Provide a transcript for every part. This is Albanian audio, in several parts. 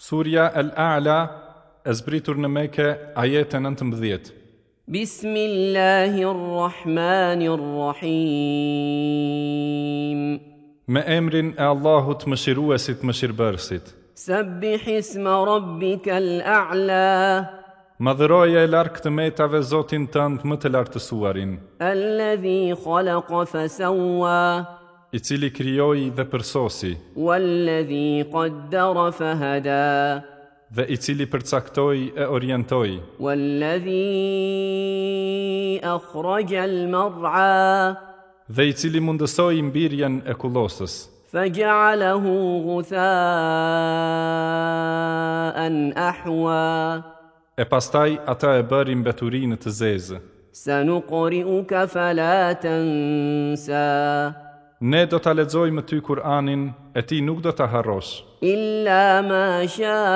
Surja al-a'la, e zbritur në meke, ajete në të mbëdhjet. Bismillahirrahmanirrahim Me emrin e Allahut më shiruesit, më shirbërsit. Sabih isma Rabbika ala Madhëroj e larkë të mejtave Zotin të më të lartësuarin. Alladhi khalaqa fësaua i cili krijoi dhe përsosi walladhi qaddara fahada dhe i cili përcaktoi e orientoi walladhi akhraja al-mar'a dhe i cili mundësoi mbirjen e kullosës faj'alahu an ahwa e pastaj ata e bëri mbeturinë të zezë sanuqri'uka fala tansa Ne do ta lexojmë ty Kur'anin e ti nuk do ta harrosh. Illa ma sha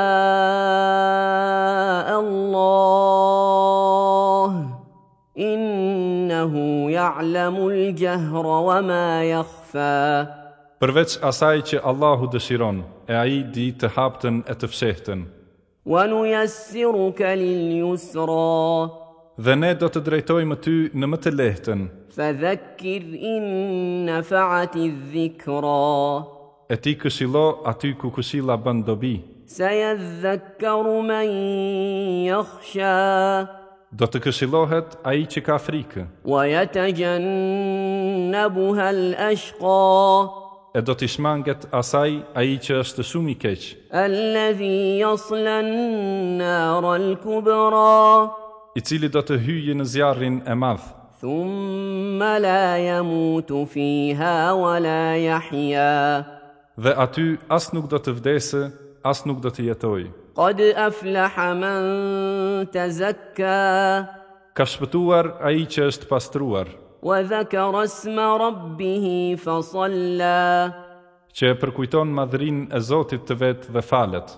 Allah. Innahu ya'lamu al-jahra wa ma yakhfa. Përveç asaj që Allahu dëshiron, e ai di të hapten e të fshehtën. Wa nuyassiruka lil-yusra dhe ne do të drejtojmë ty në më të lehtën. Fa dhekir in në faati dhikra. E ti këshilo aty ku këshila bën dobi. Se jë dhekaru me i Do të këshilohet a i që ka frikë. Wa jetë gjën në buhel eshka. E do të shmanget asaj a i që është shumë i keqë. Alledhi jaslen në rëllë kubëra i cili do të hyjë në zjarrin e madh. Thumma la yamutu fiha wa la yahya. Dhe aty as nuk do të vdesë, as nuk do të jetojë. Qad aflaha man tazakka. Ka shpëtuar ai që është pastruar. Wa dhakara isma rabbih fa salla. Çe përkujton madhrin e Zotit të vet dhe falet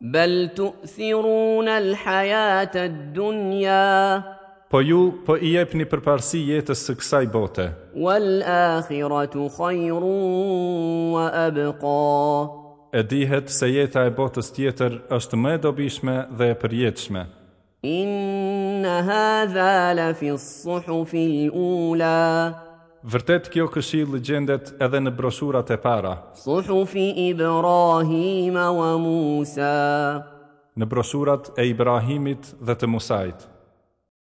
bel tu'thirun al-hayat ad-dunya Po ju po i jepni përparësi jetës së kësaj bote. Wal akhiratu khayrun wa abqa. E dihet se jeta e botës tjetër është më e dobishme dhe e përjetshme. Inna hadha la fi s-suhufi l-ula. Vërtet kjo këshill gjendet edhe në brosurat e para. Suhufi Ibrahimit dhe Musa. Në brosurat e Ibrahimit dhe të Musait.